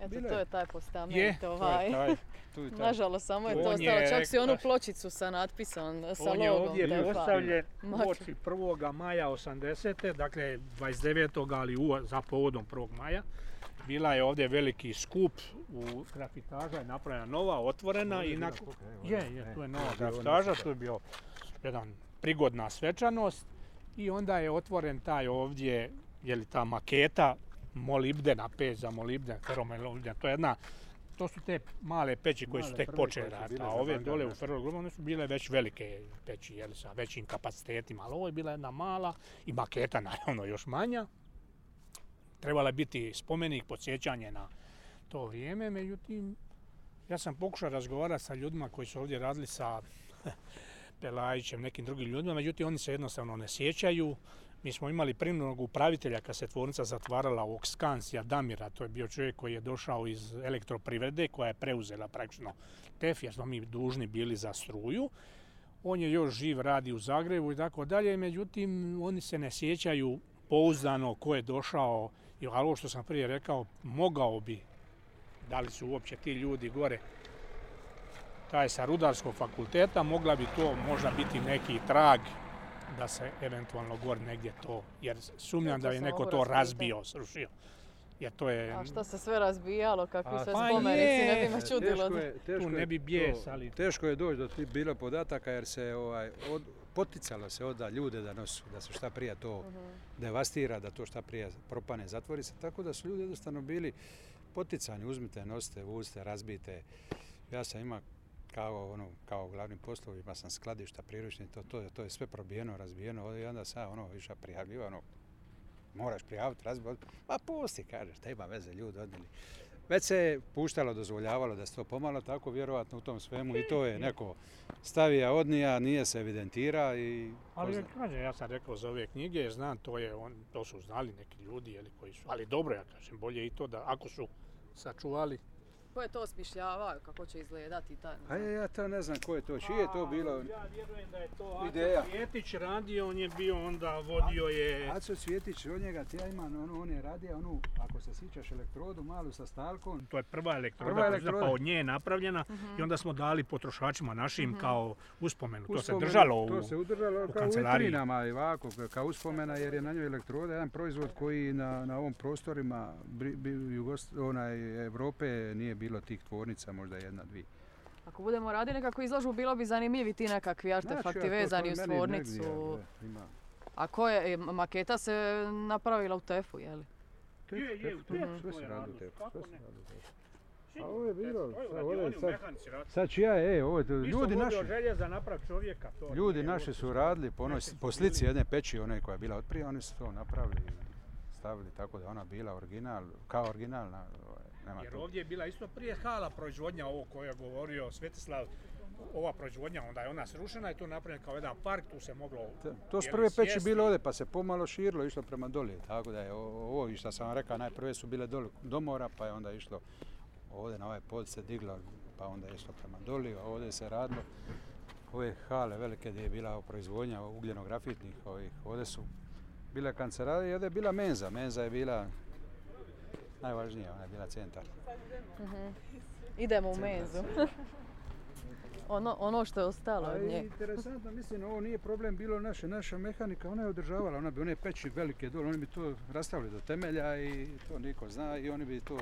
Eto, Bilo to je. je taj postament, Je, to ovaj. je taj. Tu i tamo. Nažalost, samo je to On ostalo. je Čak si onu pločicu sa natpisom, sa On je logom. ovdje Makar. uoči 1. maja 80. Dakle 29. ali u, za povodom 1. maja. Bila je ovdje veliki skup u grafitaža je napravljena nova, otvorena je i nakon... Je, je, tu je to nova je grafitaža, što je bio jedan prigodna svečanost. I onda je otvoren taj ovdje, je li ta maketa molibdena, peć za molibden, feromolibden. To je jedna to su te male peći koje su tek počele su raditi, a ove dole u. Ferrol one su bile već velike peći, jel, sa većim kapacitetima, ali ovo je bila jedna mala i maketa naravno još manja. Trebala je biti spomenik, podsjećanje na to vrijeme, međutim, ja sam pokušao razgovarati sa ljudima koji su ovdje radili sa Pelajićem, nekim drugim ljudima, međutim oni se jednostavno ne sjećaju. Mi smo imali primjenog upravitelja kad se tvornica zatvarala ovog Skansija Damira, to je bio čovjek koji je došao iz elektroprivrede koja je preuzela praktično TEF jer smo mi dužni bili za struju. On je još živ, radi u Zagrebu i tako dalje, međutim oni se ne sjećaju pouzdano ko je došao, ali ovo što sam prije rekao, mogao bi, da li su uopće ti ljudi gore, taj sa rudarskog fakulteta, mogla bi to možda biti neki trag da se eventualno gore negdje to, jer sumnjam da je neko to razbio, srušio. Jer to je, A što se sve razbijalo, kakvi sve pa spomenici, ne bi me čudilo. Teško je, teško tu ne bi bijes, ali Teško je doći do tih bilo podataka jer se ovaj, od, poticalo se onda ljude da nosu, da se šta prije to Mhm. devastira, da to šta prije propane, zatvori se. Tako da su ljudi jednostavno bili poticani, uzmite, nosite, vozite, razbijte. Ja sam ima kao, ono, kao glavni poslovima sam skladišta, priručni, to, to, to je sve probijeno, razbijeno. Ovdje I onda sam ono više prijavljivo, ono, moraš prijaviti, razbiti. Pa pusti, kažeš, šta ima veze, ljudi odnijeli. Već se puštalo, dozvoljavalo da se to pomalo tako, vjerojatno u tom svemu i to je neko stavija, odnija, nije se evidentira i... Ali kažem, ja sam rekao za ove knjige, znam, to, je on, to su znali neki ljudi jeli, koji su, ali dobro ja kažem, bolje i to da ako su sačuvali, Ko je to osmišljavao, kako će izgledati taj? A je, ja to ne znam ko je to, čije je to bilo. Ja vjerujem da je to Ideja. Aco Cvjetić radio, on je bio onda, vodio je... Aco Cvjetić, od njega ti ja imam, ono, on je radio onu, ako se sjećaš, elektrodu malu sa stalkom. To je prva elektroda, Prva koja je elektroda. pa od nje je napravljena i onda smo dali potrošačima našim kao uspomenu. To se držalo u... To se udržalo u kao u i ovako, ka- kao uspomena jer je na njoj elektroda, jedan proizvod koji na, na ovom prostorima Bri- Bi- Jugost, onaj, Evrope nije bilo tih tvornica, možda jedna, dvije. Ako budemo radili nekako izložbu, bilo bi zanimljivi ti nekakvi Znači, artefakti to vezani je uz tvornicu. negdje, ima. A ko je, e, maketa se napravila u tefu, je li? Tef, Je, je, u tef, tefu sve to se je radi u radilo, tefu, kako sve se ne? radi u tefu. A ovo je bilo, sad, ću ja, e, ovo je, ljudi naši, želje za napraviti čovjeka. To ljudi naši su radili po, onoj, po slici jedne peći, one koja je bila otprije, oni su to napravili i stavili tako da je ona bila original, kao originalna, ovaj, nema Jer ovdje je bila isto prije hala proizvodnja ovo koje je govorio Svetislav, ova proizvodnja, onda je ona srušena i tu napravljena kao jedan park, tu se moglo To- To su prve peći bile ovdje, pa se pomalo širilo, išlo prema dolje. Tako da je ovo i što sam vam rekao, najprve su bile dole do mora, pa je onda išlo ovdje na ovaj pod se diglo, pa onda je išlo prema doli, a ovdje se radilo. Ove hale velike gdje je bila proizvodnja ugljenografitnih, ovih, ovdje su bile kancelarije i ovdje je bila menza. Menza je bila najvažnija, ona je bila centar. Idemo u menzu. ono, ono što je ostalo A od nje. interesantno, mislim, ovo nije problem bilo naše, naša mehanika, ona je održavala, ona bi one peći velike dole, oni bi to rastavili do temelja i to niko zna i oni bi to,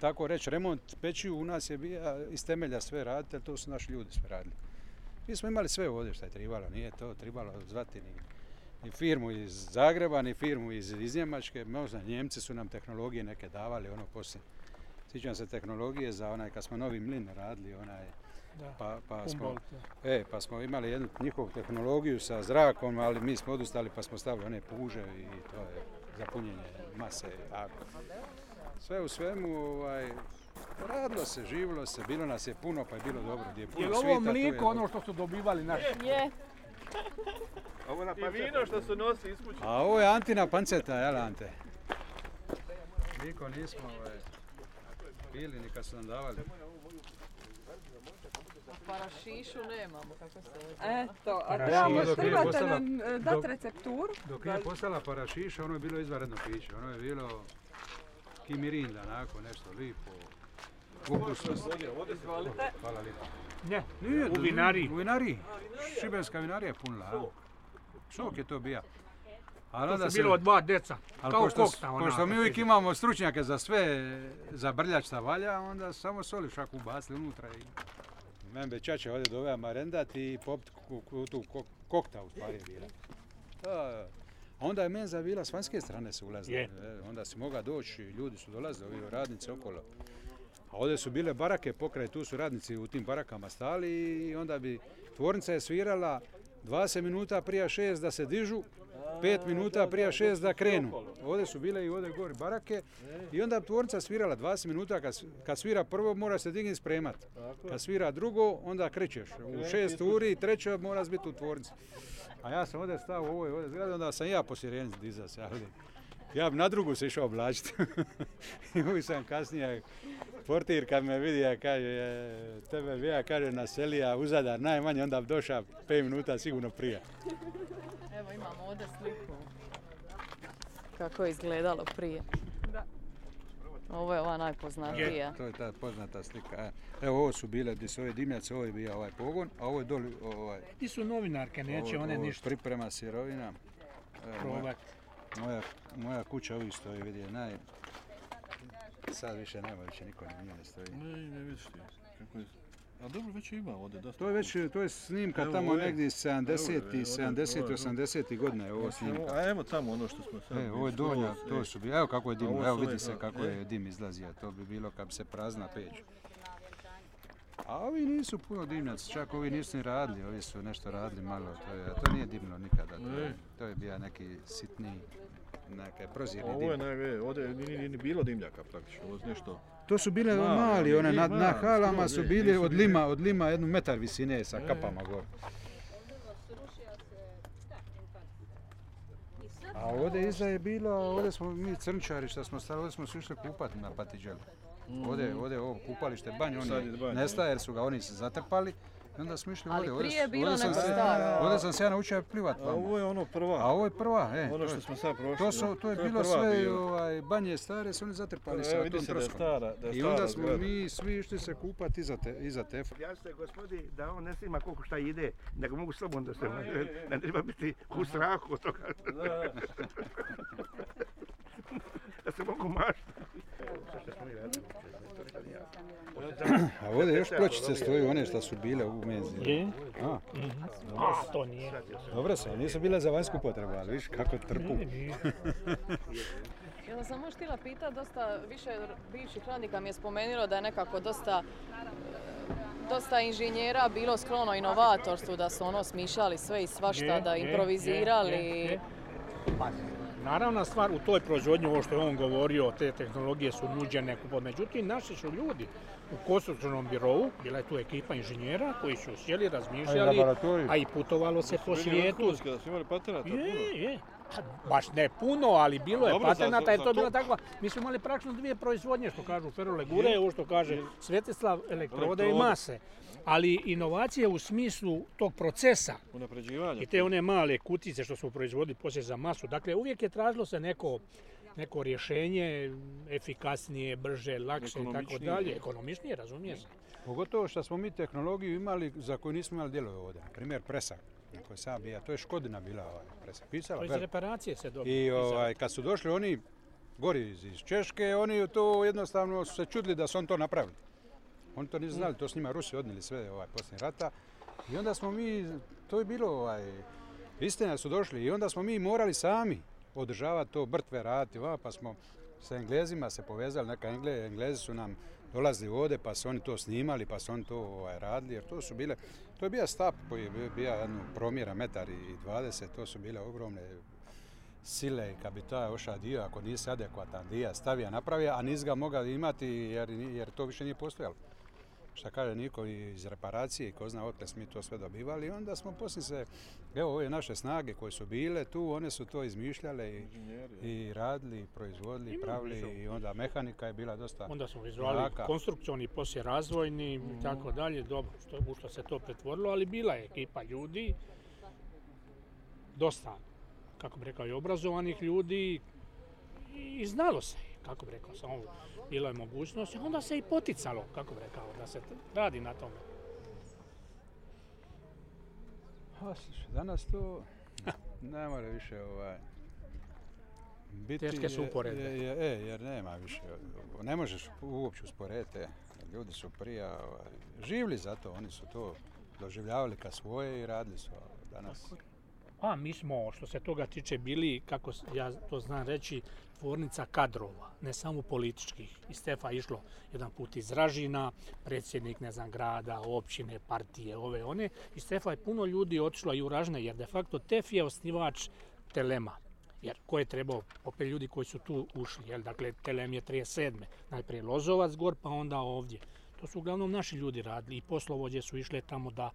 tako reći, remont peći u nas je bio iz temelja sve raditi, ali to su naši ljudi sve radili. Mi smo imali sve ovdje što je tribalo, nije to tribalo zvati ni, ni firmu iz Zagreba, ni firmu iz, iz Njemačke, možda Njemci su nam tehnologije neke davali, ono poslije. Sjećam se tehnologije za onaj, kad smo novi mlin radili, onaj, Da. pa, pa smo. E, pa smo imali jednu njihovu tehnologiju sa zrakom, ali mi smo odustali pa smo stavili one puže i to je za punjenje mase. Tako. Sve u svemu, ovaj, radilo se, živilo se, bilo nas je puno pa je bilo dobro. Gdje je puno Je li ovo svita, je mliko ono što su dobivali naši? Je, I vino što su nosili iz kuće. A ovo je Antina panceta, jel Ante? Niko nismo ovaj, bili ni kad su nam davali. parašišu nemamo, kako se ovo Eto, a trebamo, trebate postala- nam e, dati recepturu. Dok je postala parašiša, ono je bilo izvanredno piće. Ono je bilo i mirinda, onako nešto lipo. Hvala lijepo. Ne, Nije, u vinariji. U vinariji. Šibenska vinarija je punila. a? Šok je to bija. Ali To onda su bilo dva deca, ali kao pošto, kokta ona. pošto mi uvijek imamo stručnjake za sve, za brljač šta valja, onda samo soli šaku ubacili unutra i... Bi čače ovdje doveo marendat i popit tu kok- kokta u stvari je bila. A, a onda je menza bila s vanjske strane se ulazila. E, Onda si mogao doći, ljudi su dolazili, ovi radnici okolo. A ovdje su bile barake pokraj, tu su radnici u tim barakama stali i onda bi tvornica je svirala 20 minuta prije šest da se dižu, 5 minuta prije šest da krenu. Ovdje su bile i ovdje gori barake i onda tvornica svirala 20 minuta, kad, svira prvo mora se digni spremat. Kad svira drugo, onda krećeš. U šest uri, treća moraš biti u tvornici. A ja sam ovdje stao u ovoj ovdje zgradi, onda sam ja po sireni dizao se, ja bi na drugu se išao oblačiti. I uvijek sam kasnije, portir kad me vidi, ja kaže, "E, tebe bi ja, kaže, naselija u Zadar najmanje, onda bi došao 5 minuta sigurno prije. Evo imamo ovdje sliku. Kako je izgledalo prije. Ovo je ova najpoznatija. To je ta poznata slika. E, Evo ovo su bile, gdje su ove dimnjaci, ovo je bio ovaj pogon, a ovo je doli, ovaj, Ti su novinarke, neće ovo- one ovo je ništa priprema sirovina. Evo, moja, moja, kuća uvijek stoji, vidi naj... Sad više nema, više niko ne stoji. Ne, ne vidiš ti. Kako je... A dobro, već ima ovdje dosta. To je već, to je snimka Evo, tamo negdje 70. evo je, 70. ovo je- 80. godine je ovo snimka. A evo tamo ono što smo sad... E, ovo je donja, skroz, to e. su bili, evo kako je dim, evo vidi se kako e. je dim izlazio, to bi bilo kad bi se prazna peć. A ovi nisu puno dimnjaci, čak ovi nisu ni radili, ovi su nešto radili malo, to, je, a to nije dimno nikada, to je, to je bio neki sitni, neke prozirni Ovo je dim. naj, ovdje nije, ni bilo dimljaka praktično, ovo je nešto... To su bile Mali, mali, one na, na halama su nisu od lima, od lima jednu metar visine sa kapama gore. A ovdje iza je bilo, ovdje smo mi crnčari što smo stali, ovdje smo se išli kupati na Patiđelu. Ovdje, ovdje je ovo kupalište banj, on Mm. Sad je je banj, nestaje jer su ga oni se zatrpali. I onda smo išli ovdje. ovdje je bilo ovdje sam nego se-. Ovdje sam se ja naučio plivat A vamo. ovo je ono prva. A ovo je prva, e. ono to što smo sad prošli. to, su, da. to je bilo sve, ovaj, banje stare su oni zatrpali Evo, sa tom da je troskom. stara, da je I onda smo mi svi išli se kupati iza, te, iza tefa. Ja se gospodi da on ne snima koliko šta ide, nego mogu slobodno da se, ne treba biti u strahu od toga, da se mogu maštati. Šta smo mi radili? A ovdje još pločice stoju, one što su bile u menzi. A, A, to nije. dobro se, nisu bile za vanjsku potrebu, ali viš kako trpu. Onda sam još htjela pitati, dosta više bivših radnika mi je spomenulo da je nekako dosta dosta inženjera bilo sklono inovatorstvu, da su ono smišljali sve i svašta, Je, da je, improvizirali. Naravna stvar u toj proizvodnji, ovo što je on govorio, te tehnologije su nuđene, međutim naši su ljudi u konstruktivnom birovu, bila je tu ekipa inženjera koji su sjeli, razmišljali, a i putovalo se po svijetu. Da su imali patenata puno. Je, je. Baš ne puno, ali bilo je patenata, jer to je bila to- takva. Mi smo imali praktično dvije proizvodnje, što kažu Ferrolegure, ovo što kaže Svetislav, elektrode i mase. Ali inovacije u smislu tog procesa, i te one male kutice što smo proizvodili poslije za masu. Dakle, uvijek je tražilo se neko, neko rješenje efikasnije, brže, lakše i tako dalje. Ekonomičnije, razumije se. Pogotovo što smo mi tehnologiju imali za koju nismo imali dijelove ovdje. Primjer presak, na sam ja bija, to je Škodina bila ovaj presak. Pisala, To reparacije se dobije. I ovaj, kad su došli oni gori iz, iz Češke, oni to jednostavno su se čudili da su on to napravili. Oni to nisu znali, to s njima Rusi odnijeli sve ovaj, poslije rata. I onda smo mi, to je bilo, ovaj, istina su došli i onda smo mi morali sami održavati to, brtve ova, pa smo sa Englezima se povezali, neka Engle, Englezi su nam dolazili ovdje pa su oni to snimali, pa su oni to ovaj, radili, jer to su bile, to je bio stap koji je bio- jedno promjera metar i 20, to su bile ogromne sile i kad bi taj oša dio, ako nisi adekvatan dio stavio, napravio, a nisi ga mogao imati jer, jer to više nije postojalo. Šta kaže Niko iz reparacije i ko zna otkud smo mi to sve dobivali i onda smo poslije se, evo ove naše snage koje su bile tu, one su to izmišljale i, radili, i proizvodili, i pravili i onda mehanika je bila dosta Onda smo izvali jaka. konstrukcioni, poslije razvojni i tako dalje. Dobro, što, u što se to pretvorilo, ali bila je ekipa ljudi, dosta, kako bi rekao, i obrazovanih ljudi i znalo se. Kako bi rekao, samo bilo je mogućnost, onda se i poticalo, kako bi rekao, da se radi na tome. Danas to ne mora više ovaj, biti... Teške su uporedbe. e, jer nema više, ne možeš uopće usporediti. Ljudi su prije ovaj, živli za to, oni su to doživljavali ka svoje i radili su danas. A mi smo, što se toga tiče, bili, kako ja to znam reći, tvornica kadrova, ne samo političkih. I Stefa išlo jedan put iz Ražina, predsjednik, ne znam, grada, općine, partije, ove, one. I Stefa je puno ljudi otišlo i u Ražne, jer de facto Tef je osnivač Telema. Jer ko je trebao, opet ljudi koji su tu ušli, jel? dakle Telem je 37. Najprije Lozovac gor, pa onda ovdje. To su uglavnom naši ljudi radili i poslovođe su išle tamo da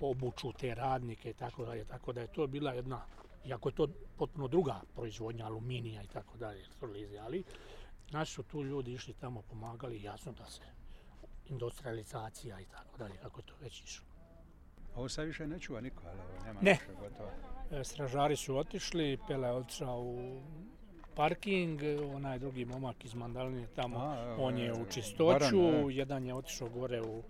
obuču te radnike i tako dalje. Tako da je to bila jedna, iako je to potpuno druga proizvodnja aluminija i tako dalje, ali naši su tu ljudi išli tamo pomagali jasno da se industrializacija i tako dalje, kako je to već išlo. Ovo sad više ne čuva niko, ali nema ne. E, stražari su otišli, Pele je otišao u parking, onaj drugi momak iz Mandaline tamo, on je u čistoću, jedan je otišao gore u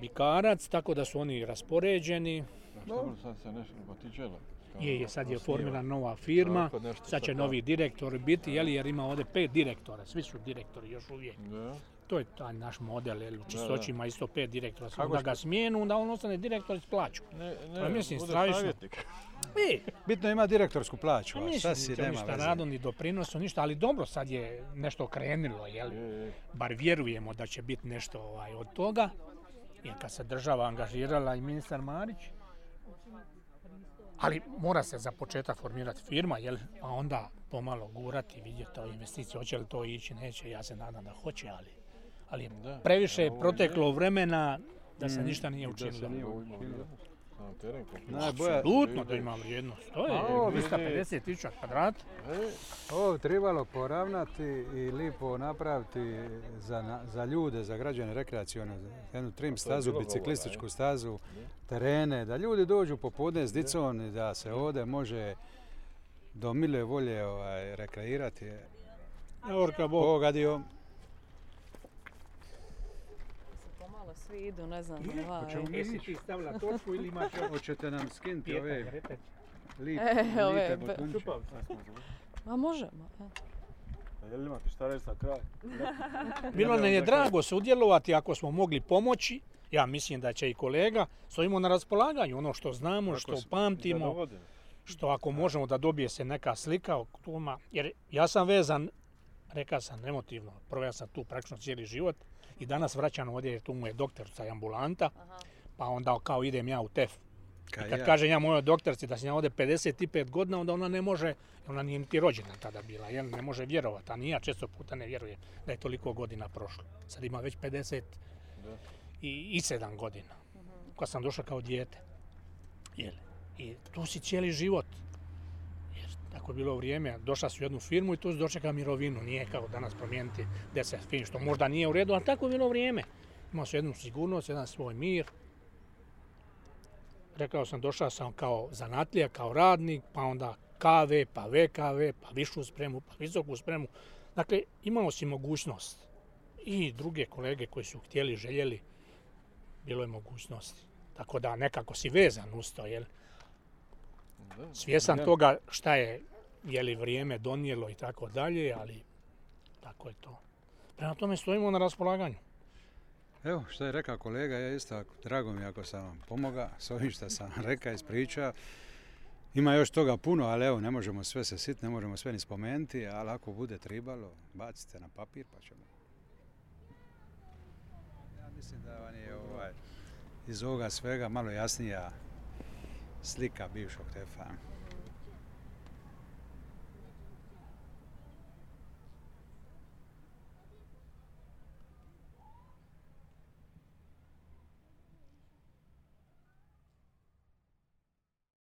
Bikarac, tako da su oni raspoređeni. Dobro, sad se nešto potičelo. Je, je, sad je formirana nova firma, sad će novi direktor biti, jeli, jer ima ovdje pet direktora, svi su direktori još uvijek. To je taj naš model, jel, u čistoći ima isto pet direktora, samo da ga smijenu, onda on ostane direktor iz plaću. Ne, ne, pa mislim, E, Bitno ima direktorsku plaću, a šta si nema ništa rado, ni doprinosu, ništa, ali dobro, sad je nešto krenulo, jel? Bar vjerujemo da će biti nešto ovaj, od toga. Jer kad se država angažirala i ministar Marić, ali mora se za početak formirati firma, jel? a onda pomalo gurati, vidjeti ove investicije, hoće li to ići, neće, ja se nadam da hoće, ali, ali previše je proteklo vremena da se mm. ništa nije učinilo. Apsolutno da ima vrijednost. To je 250 tisuća kvadrata. Ovo trebalo poravnati i lipo napraviti za, za ljude, za građane rekreacijalno, jednu trim stazu, biciklističku stazu, terene, da ljudi dođu popodne s dicom i da se ovdje može do mile volje ovaj, rekreirati. Orka Bog. Svi idu, ne znam. Jesi ti stavila točku ili imaš... Hoćete nam skinuti ove lipe, e, ove, botunče. A možemo. A je li imate šta reći za kraj? Bilo nam je drago sudjelovati ako smo mogli pomoći. Ja mislim da će i kolega. Stojimo na raspolaganju ono što znamo, što pamtimo. Što ako možemo da dobije se neka slika o tuma. Jer ja sam vezan, rekao sam emotivno, prvo ja sam tu praktično cijeli život i danas vraćam ovdje jer tu mu je doktorica i ambulanta, pa onda kao idem ja u TEF. I kad ja. kažem ja mojoj doktorci da sam ja ovdje 55 godina, onda ona ne može, ona nije niti rođena tada bila, jel, ne može vjerovati, a ni ja često puta ne vjerujem da je toliko godina prošlo. Sad ima već 50 i, i 7 godina, kad sam došao kao dijete. Jel, I tu si cijeli život. Tako je bilo vrijeme, došla su u jednu firmu i tu su dočeka mirovinu, nije kao danas promijeniti deset firm, što možda nije u redu, ali tako je bilo vrijeme. Imao su jednu sigurnost, jedan svoj mir. Rekao sam, došao sam kao zanatlija, kao radnik, pa onda KV, pa VKV, pa višu spremu, pa visoku spremu. Dakle, imao si mogućnost. I druge kolege koji su htjeli, željeli, bilo je mogućnosti. Tako da nekako si vezan uz to, jel? Svjesan toga šta je je li vrijeme donijelo i tako dalje, ali tako je to. Prema tome stojimo na raspolaganju. Evo, što je rekao kolega, ja isto, drago mi ako sam vam pomoga s ovim što sam rekao, ispričao. Ima još toga puno, ali evo, ne možemo sve se sit, ne možemo sve ni spomenuti, ali ako bude tribalo, bacite na papir pa ćemo. Ja mislim da vam je ovaj, iz ovoga svega malo jasnija slika bivšog tefa.